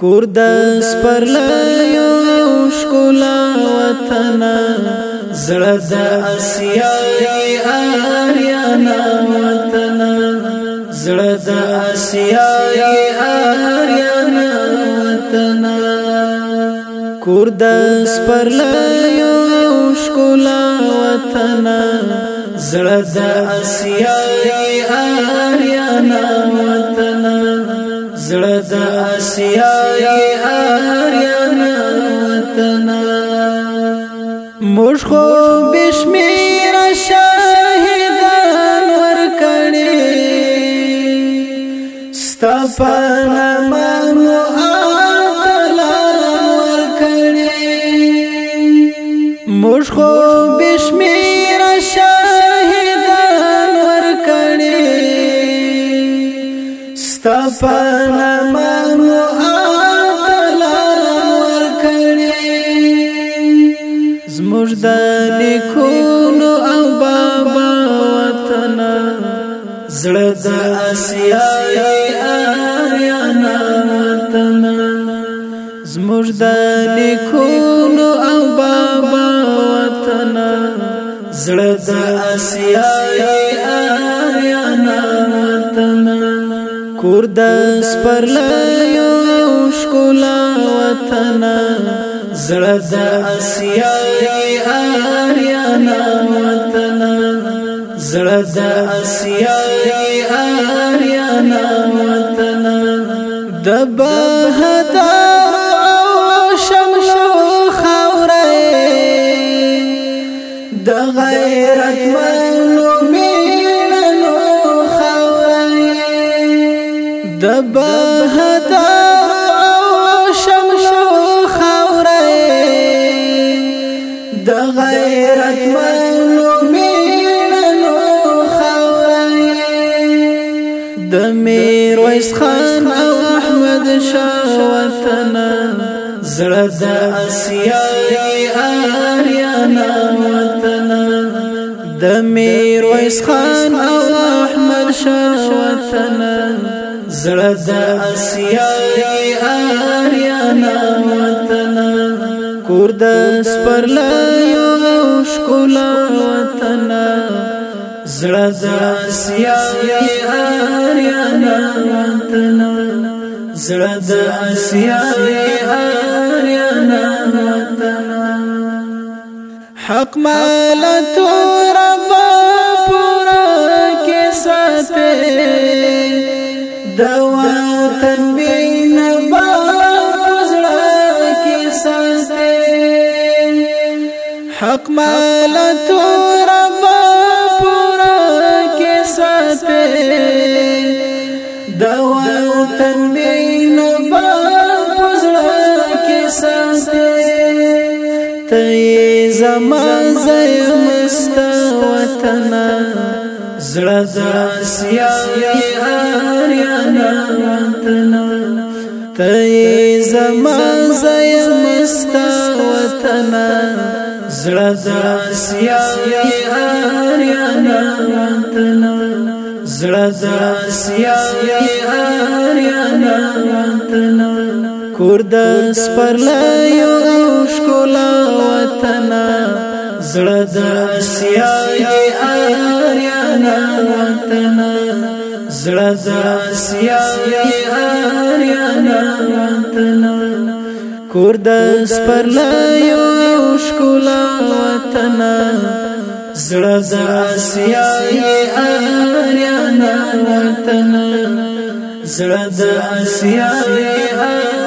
کور د سپرلایو شکولا وطن زړه د اسیا آریانا وطن زړه د اسیا آریانا وطن کور د سپرلایو شکولا وطن زړه د اسیا د اسیا آریان وطن مش خو بشمیر شاهدان ور کړي ستپن مانو اتلان ور کړي مش خو بشمیر شاهدان ستپنا مانو آتلار کری زموج د لیکونو او بابا وطن زړه د آسیا آریانا وطن زموج د لیکونو او بابا وطن زړه د آسیا کور د سپرلیو شکولا وطن زړه د اسیا آریانا وطن زړه د اسیا آریانا وطن د بهدا د بهدار او شمشو خاورې د غیرت مینو خاورې د میرویس خان او احمد شاه وطن زړه د اسیا آریانا وطن د میرویس خان او احمد شاه وطن زړه د اسیا آریانا وطن کور د سپرلایو او ښکلا وطن زړه د اسیا آریانا وطن زړه د اسیا آریانا وطن حق مالت رب پورا کې ساته د وطن بین با زړه کې ساتي حق مال تو رب پورا کې ساتي د وطن بین با زړه کې ساتي ته زما زې مست وطن زړه د آسیا آریانا وطن ته زما زای مستا وطن زړه د آسیا آریانا وطن زړه د آسیا آریانا وطن کور د سپرلایو او ښکلا وطن زړه د آسیا آریانا نا وطن زړه د آسیا آریا نا وطن کور د سپرلایو ښکلا وطن زړه د آسیا آریا نا وطن زړه د آسیا